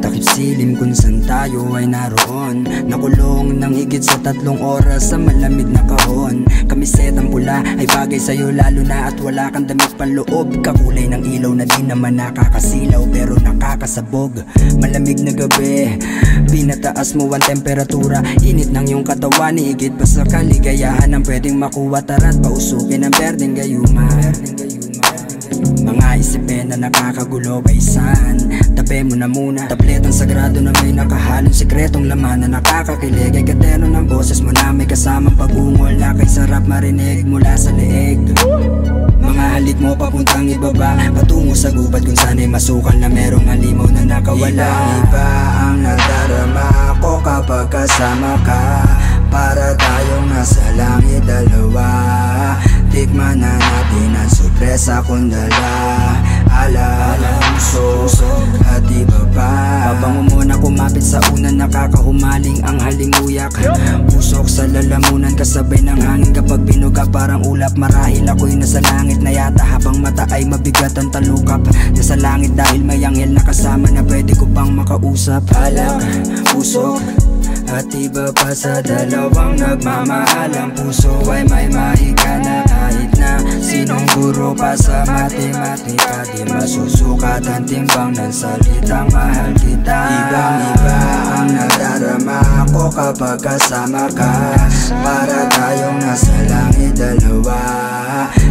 takip silim kung saan tayo ay naroon. Nakulong ng higit sa tatlong oras sa malamig na kahon. Kamisetang pula ay bagay sa'yo lalo na at wala kang damit panloob Kakulay ng ilaw na di naman nakakasilaw pero nakakasabog. Malamig na gabi, pinataas mo ang temperatura. Init ng iyong katawan, higit pa sa kaligayahan. Ang pwedeng makuha tara't pausukin ang berdeng gayuma. mga isipin na nakakagulo Baysan, tabi mo na muna Tabletang sagrado na may nakahalong sikretong laman Na nakakakilig. Ay katero ng boses mo na may kasamang pagungol Na kay sarap marinig mula sa leeg. Mga halik mo papuntang ibaba Patungo sa gubat kung sana'y masukal na merong halimaw na nakawala. Iba ang nadarama ko kapag kasama ka. Para tayong nasa langit dalawa. Tikman na natin ang sorpresa kong dala Ala, puso, at iba pa. Pabango mo na kumapit sa unan Nakakahumaling ang halinguyak Pusok sa lalamunan kasabay ng hangin. Kapag binuga parang ulap. Marahil ako'y nasa langit na yata. Habang mata ay mabigat ang talukap. Nasa langit dahil may anghel na kasama Na pwede ko pang makausap. Alak, pusok at iba pa sa dalawang nagmamahal. Ang puso ay may kahit na Sinong guro pa sa matematika? Di masusukat ang timbang ng salitang mahal kita. Ibang iba ang nadarama. Ko kapag kasama ka Para tayong nasa langit dalawa.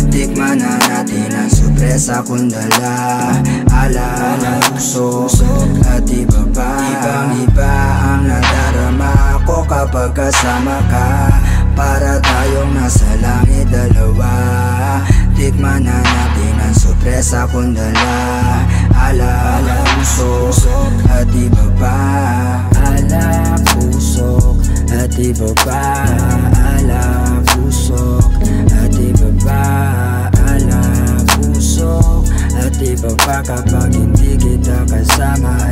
Tikman na natin ang sorpresa kung dala. Ala, ala, puso at iba pa. Ibang iba ang nadarama. Ko kapag kasama ka sa kundala Ala, ala usok at iba pa. Ala usok at iba pa. Ala usok at iba pa. Ala usok at iba pa kapag hindi kita kasama.